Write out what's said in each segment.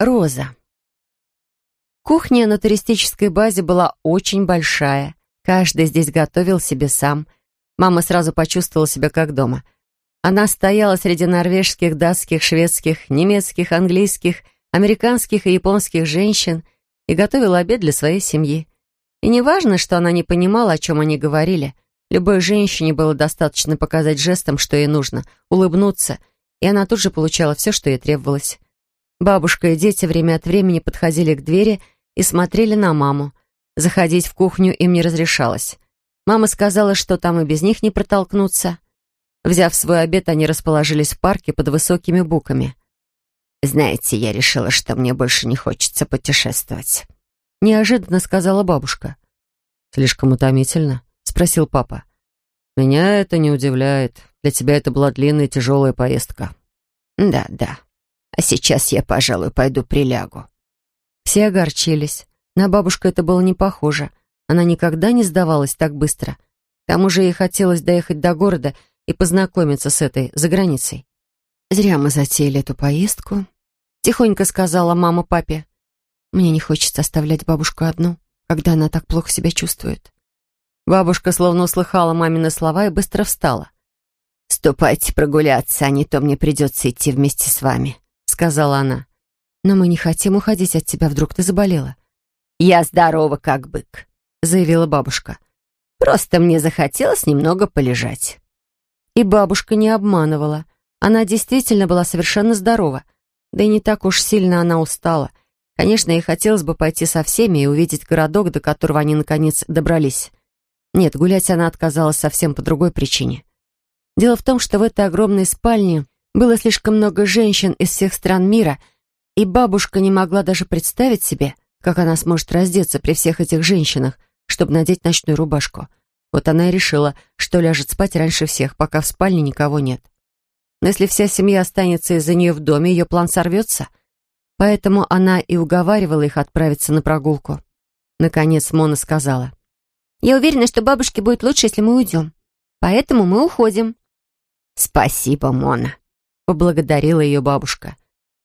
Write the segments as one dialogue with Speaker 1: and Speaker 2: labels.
Speaker 1: Роза. Кухня на туристической базе была очень большая. Каждый здесь готовил себе сам. Мама сразу почувствовала себя как дома. Она стояла среди норвежских, датских, шведских, немецких, английских, американских и японских женщин и готовила обед для своей семьи. И не важно, что она не понимала, о чем они говорили. Любой женщине было достаточно показать жестом, что ей нужно, улыбнуться, и она тут же получала все, что ей требовалось. Бабушка и дети время от времени подходили к двери и смотрели на маму. Заходить в кухню им не разрешалось. Мама сказала, что там и без них не протолкнуться. Взяв свой обед, они расположились в парке под высокими буками. «Знаете, я решила, что мне больше не хочется путешествовать», — неожиданно сказала бабушка. «Слишком утомительно?» — спросил папа. «Меня это не удивляет. Для тебя это была длинная тяжелая поездка». «Да, да», а сейчас я, пожалуй, пойду прилягу». Все огорчились. На бабушку это было не похоже. Она никогда не сдавалась так быстро. К тому же ей хотелось доехать до города и познакомиться с этой за границей. «Зря мы затеяли эту поездку», — тихонько сказала мама папе. «Мне не хочется оставлять бабушку одну, когда она так плохо себя чувствует». Бабушка словно услыхала мамины слова и быстро встала. «Ступайте прогуляться, а не то мне придется идти вместе с вами», сказала она. «Но мы не хотим уходить от тебя, вдруг ты заболела». «Я здорова, как бык», — заявила бабушка. «Просто мне захотелось немного полежать». И бабушка не обманывала. Она действительно была совершенно здорова. Да и не так уж сильно она устала. Конечно, ей хотелось бы пойти со всеми и увидеть городок, до которого они, наконец, добрались. Нет, гулять она отказалась совсем по другой причине. Дело в том, что в этой огромной спальне было слишком много женщин из всех стран мира, и бабушка не могла даже представить себе, как она сможет раздеться при всех этих женщинах, чтобы надеть ночную рубашку. Вот она и решила, что ляжет спать раньше всех, пока в спальне никого нет. Но если вся семья останется из-за нее в доме, ее план сорвется. Поэтому она и уговаривала их отправиться на прогулку. Наконец Мона сказала. «Я уверена, что бабушке будет лучше, если мы уйдем. Поэтому мы уходим». «Спасибо, Мона», поблагодарила ее бабушка.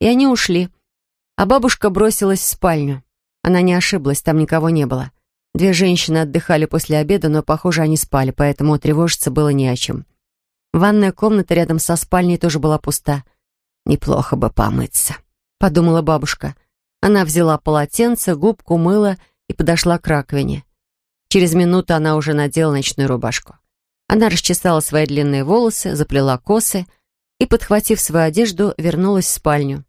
Speaker 1: И они ушли. А бабушка бросилась в спальню. Она не ошиблась, там никого не было. Две женщины отдыхали после обеда, но, похоже, они спали, поэтому тревожиться было не о чем. Ванная комната рядом со спальней тоже была пуста. «Неплохо бы помыться», — подумала бабушка. Она взяла полотенце, губку, мыло и подошла к раковине. Через минуту она уже надела ночную рубашку. Она расчесала свои длинные волосы, заплела косы — и, подхватив свою одежду, вернулась в спальню.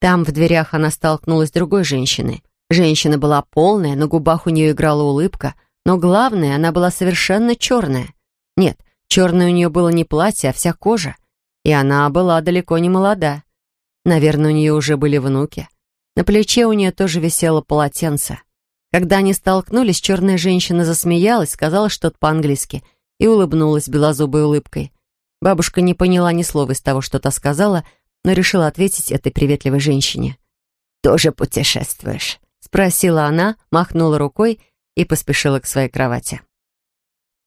Speaker 1: Там, в дверях, она столкнулась с другой женщиной. Женщина была полная, на губах у нее играла улыбка, но главное, она была совершенно черная. Нет, черное у нее было не платье, а вся кожа. И она была далеко не молода. Наверное, у нее уже были внуки. На плече у нее тоже висело полотенце. Когда они столкнулись, черная женщина засмеялась, сказала что-то по-английски и улыбнулась белозубой улыбкой. Бабушка не поняла ни слова из того, что та сказала, но решила ответить этой приветливой женщине. «Тоже путешествуешь?» — спросила она, махнула рукой и поспешила к своей кровати.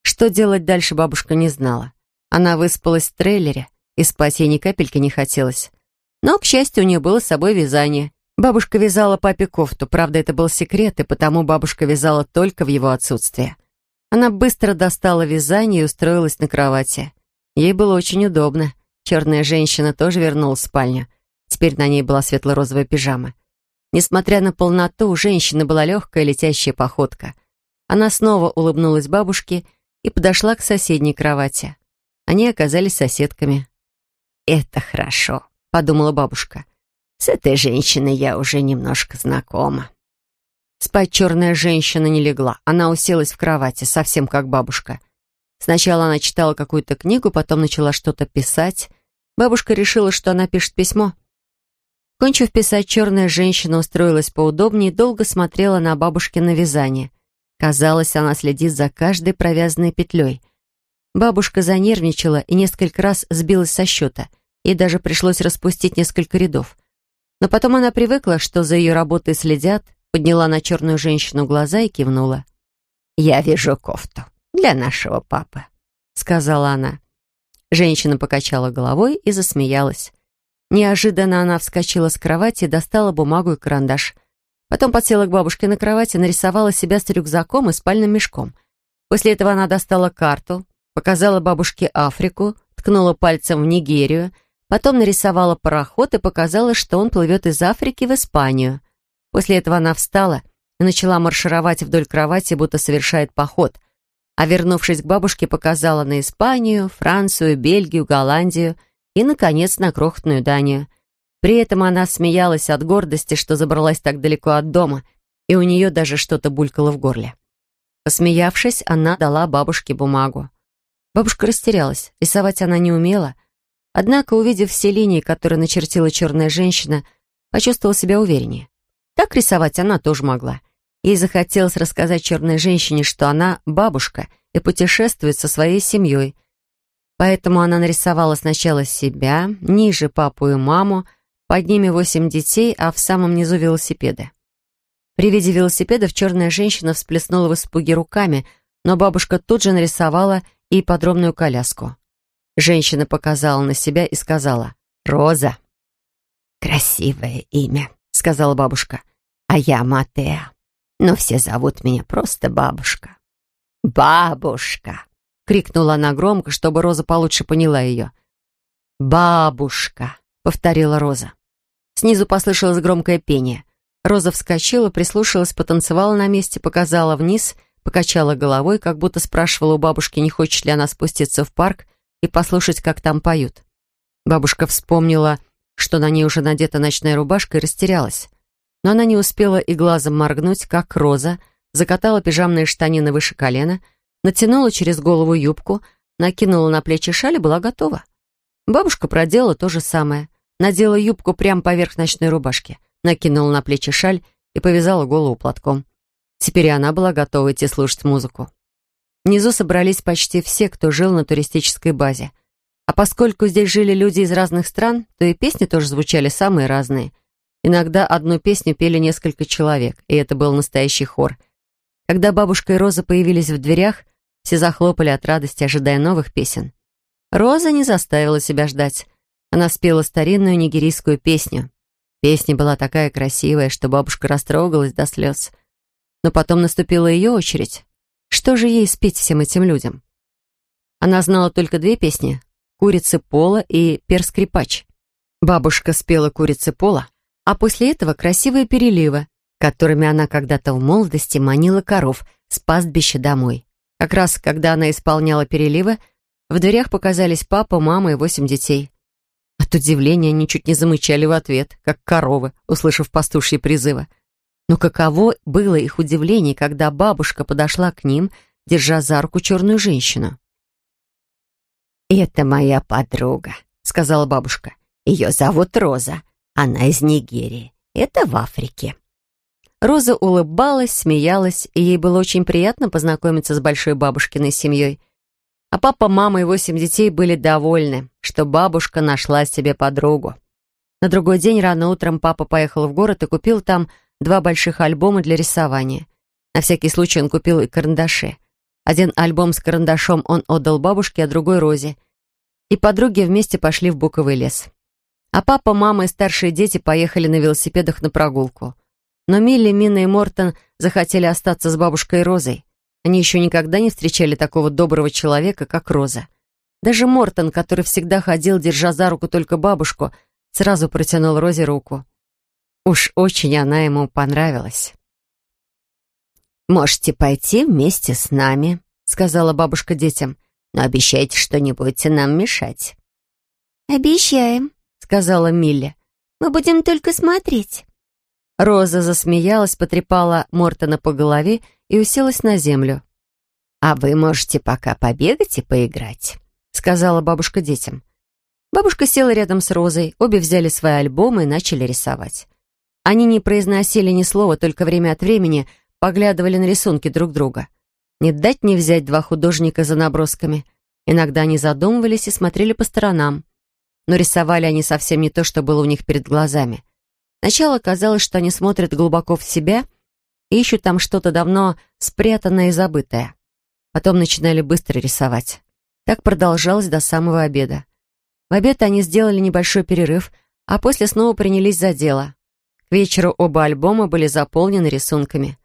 Speaker 1: Что делать дальше бабушка не знала. Она выспалась в трейлере, и спать ей ни капельки не хотелось. Но, к счастью, у нее было с собой вязание. Бабушка вязала папе кофту, правда, это был секрет, и потому бабушка вязала только в его отсутствие. Она быстро достала вязание и устроилась на кровати. Ей было очень удобно. Черная женщина тоже вернулась в спальню. Теперь на ней была светло-розовая пижама. Несмотря на полноту, у женщины была легкая летящая походка. Она снова улыбнулась бабушке и подошла к соседней кровати. Они оказались соседками. «Это хорошо», — подумала бабушка. «С этой женщиной я уже немножко знакома». Спать черная женщина не легла. Она уселась в кровати, совсем как бабушка — Сначала она читала какую-то книгу, потом начала что-то писать. Бабушка решила, что она пишет письмо. Кончив писать, черная женщина устроилась поудобнее и долго смотрела на бабушкино вязание. Казалось, она следит за каждой провязанной петлей. Бабушка занервничала и несколько раз сбилась со счета. Ей даже пришлось распустить несколько рядов. Но потом она привыкла, что за ее работой следят, подняла на черную женщину глаза и кивнула. «Я вижу кофту для нашего папы», — сказала она. Женщина покачала головой и засмеялась. Неожиданно она вскочила с кровати и достала бумагу и карандаш. Потом подсела к бабушке на кровати нарисовала себя с рюкзаком и спальным мешком. После этого она достала карту, показала бабушке Африку, ткнула пальцем в Нигерию, потом нарисовала пароход и показала, что он плывет из Африки в Испанию. После этого она встала и начала маршировать вдоль кровати, будто совершает поход, а вернувшись к бабушке, показала на Испанию, Францию, Бельгию, Голландию и, наконец, на крохотную Данию. При этом она смеялась от гордости, что забралась так далеко от дома, и у нее даже что-то булькало в горле. Посмеявшись, она дала бабушке бумагу. Бабушка растерялась, рисовать она не умела, однако, увидев все линии, которые начертила черная женщина, почувствовала себя увереннее. Так рисовать она тоже могла. Ей захотелось рассказать черной женщине, что она бабушка и путешествует со своей семьей. Поэтому она нарисовала сначала себя, ниже папу и маму, под ними восемь детей, а в самом низу велосипеды. При виде велосипедов черная женщина всплеснула в испуге руками, но бабушка тут же нарисовала и подробную коляску. Женщина показала на себя и сказала «Роза». «Красивое имя», — сказала бабушка. «А я Матеа. Но все зовут меня просто бабушка». «Бабушка!» — крикнула она громко, чтобы Роза получше поняла ее. «Бабушка!» — повторила Роза. Снизу послышалось громкое пение. Роза вскочила, прислушалась, потанцевала на месте, показала вниз, покачала головой, как будто спрашивала у бабушки, не хочет ли она спуститься в парк и послушать, как там поют. Бабушка вспомнила, что на ней уже надета ночная рубашка, и растерялась. Но она не успела и глазом моргнуть, как Роза закатала пижамные штанины выше колена, натянула через голову юбку, накинула на плечи шаль и была готова. Бабушка проделала то же самое надела юбку прямо поверх ночной рубашки, накинула на плечи шаль и повязала голову платком. Теперь и она была готова идти слушать музыку. Внизу собрались почти все, кто жил на туристической базе. А поскольку здесь жили люди из разных стран, то и песни тоже звучали самые разные. Иногда одну песню пели несколько человек, и это был настоящий хор. Когда бабушка и Роза появились в дверях, все захлопали от радости, ожидая новых песен. Роза не заставила себя ждать. Она спела старинную нигерийскую песню. Песня была такая красивая, что бабушка растрогалась до слез. Но потом наступила ее очередь. Что же ей спеть всем этим людям? Она знала только две песни «Курицы пола» и «Перскрипач». Бабушка спела «Курицы пола», а после этого красивые переливы, которыми она когда-то в молодости манила коров с пастбища домой. Как раз, когда она исполняла переливы, в дверях показались папа, мама и восемь детей. От удивления они чуть не замычали в ответ, как коровы, услышав пастушьи призывы. Но каково было их удивление, когда бабушка подошла к ним, держа за руку черную женщину. «Это моя подруга», — сказала бабушка. «Ее зовут Роза. Она из Нигерии. Это в Африке». Роза улыбалась, смеялась, и ей было очень приятно познакомиться с большой бабушкиной семьей — а папа, мама и восемь детей были довольны, что бабушка нашла себе подругу. На другой день рано утром папа поехал в город и купил там два больших альбома для рисования. На всякий случай он купил и карандаши. Один альбом с карандашом он отдал бабушке, а другой Розе. И подруги вместе пошли в буковый лес. А папа, мама и старшие дети поехали на велосипедах на прогулку. Но Милли, Мина и Мортон захотели остаться с бабушкой Розой. Они еще никогда не встречали такого доброго человека, как Роза. Даже Мортон, который всегда ходил, держа за руку только бабушку, сразу протянул Розе руку. Уж очень она ему понравилась. «Можете пойти вместе с нами», — сказала бабушка детям, «но обещайте, что не будете нам мешать».
Speaker 2: «Обещаем», — сказала Милли. «Мы будем только смотреть».
Speaker 1: Роза засмеялась, потрепала Мортона по голове и уселась на землю.
Speaker 2: «А вы можете пока побегать и поиграть», — сказала бабушка детям.
Speaker 1: Бабушка села рядом с Розой, обе взяли свои альбомы и начали рисовать. Они не произносили ни слова, только время от времени поглядывали на рисунки друг друга. Не дать не взять два художника за набросками. Иногда они задумывались и смотрели по сторонам. Но рисовали они совсем не то, что было у них перед глазами. Сначала казалось, что они смотрят глубоко в себя и ищут там что-то давно спрятанное и забытое. Потом начинали быстро рисовать. Так продолжалось до самого обеда. В обед они сделали небольшой перерыв, а после снова принялись за дело. К вечеру оба альбома были заполнены рисунками.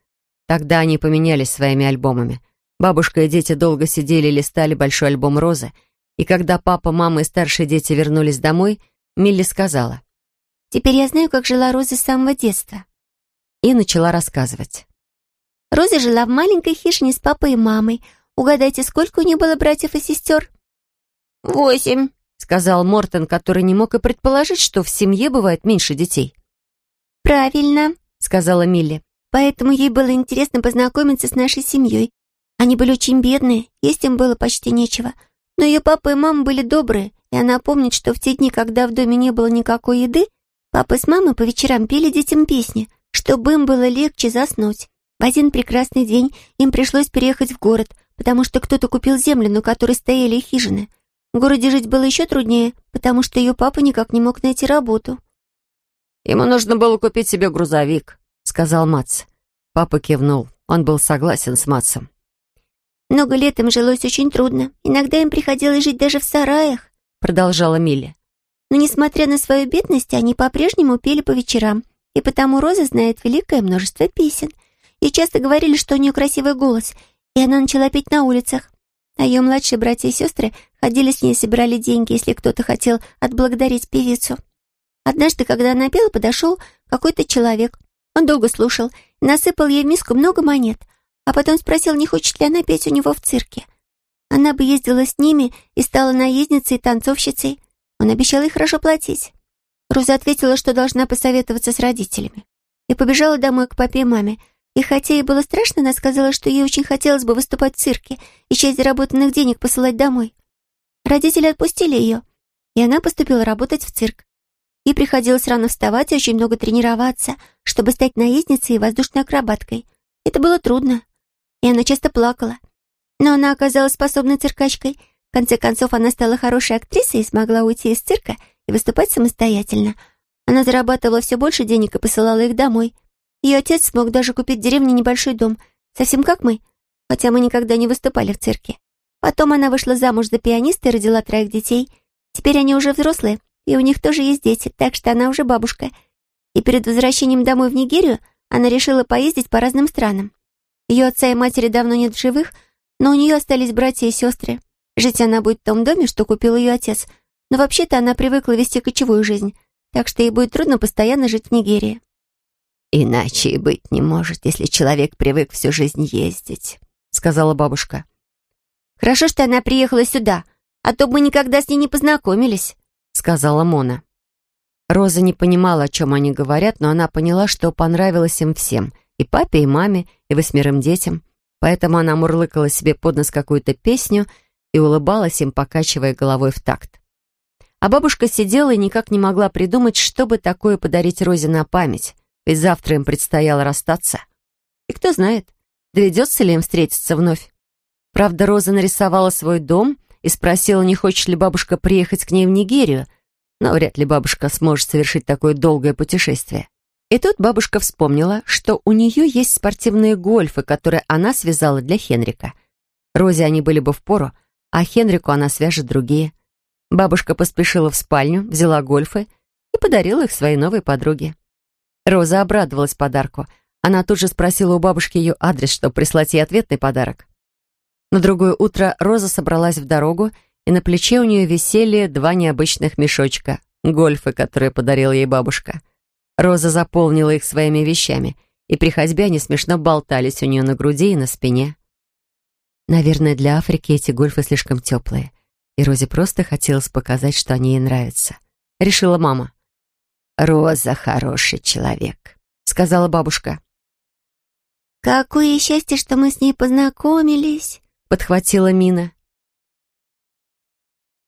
Speaker 1: Тогда они поменялись своими альбомами. Бабушка и дети долго сидели и листали большой альбом Розы, и когда папа, мама и старшие дети вернулись домой, Милли сказала,
Speaker 3: «Теперь я знаю, как жила Роза с самого детства».
Speaker 1: И начала рассказывать.
Speaker 3: Роза жила в маленькой хижине с папой и мамой. Угадайте, сколько у нее было братьев и сестер?
Speaker 2: «Восемь», —
Speaker 1: сказал Мортон, который не мог и предположить, что в семье бывает меньше детей.
Speaker 3: «Правильно», —
Speaker 1: сказала Милли.
Speaker 3: «Поэтому ей было интересно познакомиться с нашей семьей. Они были очень бедные, есть им было почти нечего. Но ее папа и мама были добрые, и она помнит, что в те дни, когда в доме не было никакой еды, папа с мамой по вечерам пели детям песни, чтобы им было легче заснуть. В один прекрасный день им пришлось переехать в город, потому что кто-то купил землю, на которой стояли хижины. В городе жить было еще труднее, потому что ее папа никак не мог найти работу.
Speaker 1: «Ему нужно было купить себе грузовик», — сказал Мац. Папа кивнул. Он был согласен с Матсом.
Speaker 3: «Много лет им жилось очень трудно. Иногда им приходилось жить даже в сараях», — продолжала Милли. «Но, несмотря на свою бедность, они по-прежнему пели по вечерам, и потому Роза знает великое множество песен. И часто говорили, что у нее красивый голос, и она начала петь на улицах. А ее младшие братья и сестры ходили с ней и собирали деньги, если кто-то хотел отблагодарить певицу. Однажды, когда она пела, подошел какой-то человек. Он долго слушал насыпал ей в миску много монет, а потом спросил, не хочет ли она петь у него в цирке. Она бы ездила с ними и стала наездницей и танцовщицей. Он обещал ей хорошо платить. Роза ответила, что должна посоветоваться с родителями. И побежала домой к папе и маме, и хотя ей было страшно, она сказала, что ей очень хотелось бы выступать в цирке и часть заработанных денег посылать домой. Родители отпустили ее, и она поступила работать в цирк. Ей приходилось рано вставать и очень много тренироваться, чтобы стать наездницей и воздушной акробаткой. Это было трудно, и она часто плакала. Но она оказалась способной циркачкой. В конце концов, она стала хорошей актрисой и смогла уйти из цирка и выступать самостоятельно. Она зарабатывала все больше денег и посылала их домой — ее отец смог даже купить в деревне небольшой дом, совсем как мы, хотя мы никогда не выступали в цирке. Потом она вышла замуж за пианиста и родила троих детей. Теперь они уже взрослые, и у них тоже есть дети, так что она уже бабушка. И перед возвращением домой в Нигерию она решила поездить по разным странам. Ее отца и матери давно нет в живых, но у нее остались братья и сестры. Жить она будет в том доме, что купил ее отец, но вообще-то она привыкла вести кочевую жизнь, так что ей будет трудно постоянно жить в Нигерии.
Speaker 2: «Иначе и быть не может, если человек привык всю жизнь ездить», — сказала бабушка.
Speaker 3: «Хорошо, что она приехала сюда, а то бы никогда с ней не познакомились», —
Speaker 1: сказала Мона. Роза не понимала, о чем они говорят, но она поняла, что понравилось им всем, и папе, и маме, и восьмерым детям, поэтому она мурлыкала себе под нос какую-то песню и улыбалась им, покачивая головой в такт. А бабушка сидела и никак не могла придумать, что бы такое подарить Розе на память — ведь завтра им предстояло расстаться. И кто знает, доведется ли им встретиться вновь. Правда, Роза нарисовала свой дом и спросила, не хочет ли бабушка приехать к ней в Нигерию, но вряд ли бабушка сможет совершить такое долгое путешествие. И тут бабушка вспомнила, что у нее есть спортивные гольфы, которые она связала для Хенрика. Розе они были бы впору, а Хенрику она свяжет другие. Бабушка поспешила в спальню, взяла гольфы и подарила их своей новой подруге. Роза обрадовалась подарку. Она тут же спросила у бабушки ее адрес, чтобы прислать ей ответный подарок. На другое утро Роза собралась в дорогу, и на плече у нее висели два необычных мешочка — гольфы, которые подарила ей бабушка. Роза заполнила их своими вещами, и при ходьбе они смешно болтались у нее на груди и на спине. Наверное, для Африки эти гольфы слишком теплые, и Розе просто хотелось показать, что они ей нравятся. Решила мама.
Speaker 2: «Роза хороший человек», — сказала бабушка.
Speaker 3: «Какое счастье, что мы с ней познакомились», —
Speaker 1: подхватила Мина.